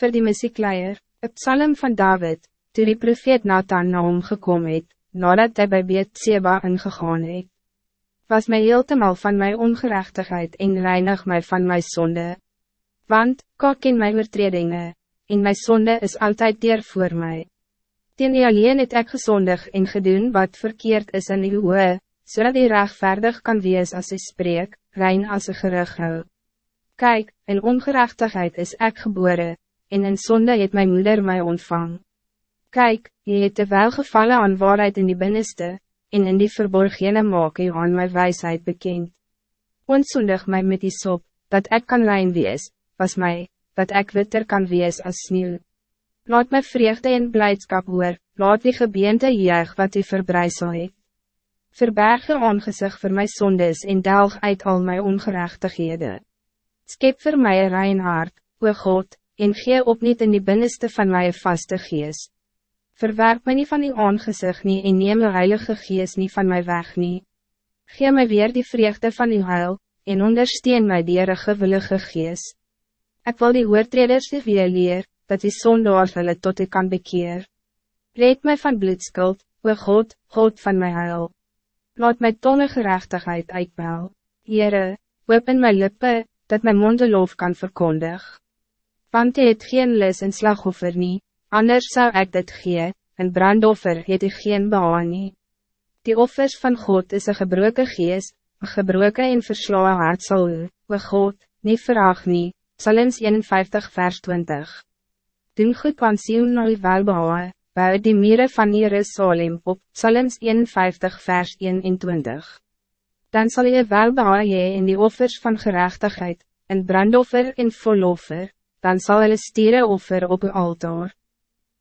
Voor die muziekleier, het psalm van David, toe die profeet Nathan na hom gekom het, nadat hij bij Beet Seba ingegaan het. Was mij heeltemal van mijn ongerechtigheid en reinig mij van mijn zonde. Want, kak in mijn oortredinge, en mijn zonde is altijd dier voor mij. Tien die alleen het ek gezondig en gedoen wat verkeerd is in uw oe, so die rechtvaardig kan wees als hij spreek, rein als een gerug hou. Kijk, in ongerechtigheid is ek geboren, en in zonde het mijn moeder mij ontvang. Kijk, je het te wel gevallen aan waarheid in die binnenste, en in die verborgene maak je aan mijn wijsheid bekend. Onzondig mij met die sop, dat ik kan rein wees, was mij, dat ik witter kan wees als sneeuw. Laat my vreugde en blijdschap hoor, laat die gebeente juig wat u verbreisel het. Verberg je aangezicht voor mijn zondes en delg uit al mijn ongerechtighede. Skep voor mij een rein hart, o God, en gee op niet in die binnenste van mijn vaste geest. Verwerp my nie van die aangezicht nie en neem die heilige geest nie van mij weg nie. Gee my weer die vreugde van die huil, en ondersteun my die gewillige geest. Ik wil die oortreders die weer leer, dat die sondaars hulle tot ik kan bekeer. Red mij van bloedskuld, o God, God van mijn huil. Laat my tonne gerechtigheid uitbel. Heere, open my lippe, dat mijn mondeloof kan verkondig. Want hy het geen lis en slagoffer nie, anders zou ik dit gee, een brandoffer het hy geen behaan nie. Die offers van God is een gebroken gees, een gebroken en verslaan hart sal u, o God, nie verag nie, Psalms 51 vers 20. Doen goed aan Sion na u welbehaal, bou die mieren van Jerusalem op, Psalms 51 vers 21. Dan zal je welbehaal je in die offers van gerechtigheid, een brandoffer en voloffer, dan zal hulle stieren offer op uw altaar.